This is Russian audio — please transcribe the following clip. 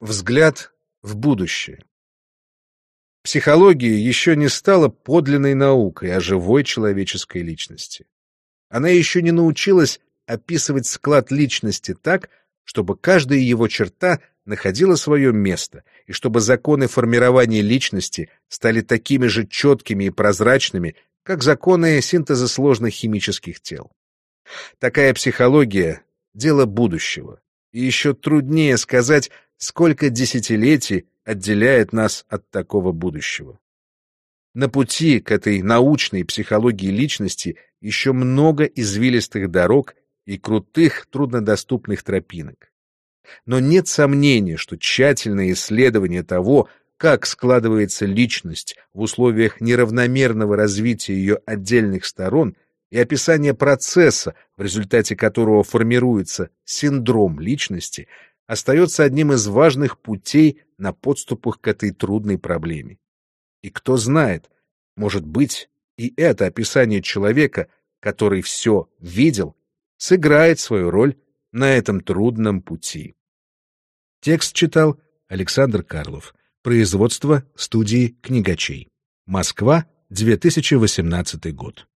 Взгляд в будущее. Психология еще не стала подлинной наукой о живой человеческой личности. Она еще не научилась описывать склад личности так, чтобы каждая его черта находила свое место, и чтобы законы формирования личности стали такими же четкими и прозрачными, как законы синтеза сложных химических тел. Такая психология — дело будущего, и еще труднее сказать, сколько десятилетий отделяет нас от такого будущего. На пути к этой научной психологии личности еще много извилистых дорог и крутых, труднодоступных тропинок. Но нет сомнения, что тщательное исследование того, как складывается личность в условиях неравномерного развития ее отдельных сторон и описание процесса, в результате которого формируется синдром личности, остается одним из важных путей на подступах к этой трудной проблеме. И кто знает, может быть, и это описание человека, который все видел, сыграет свою роль на этом трудном пути. Текст читал Александр Карлов. Производство студии «Книгачей». Москва, 2018 год.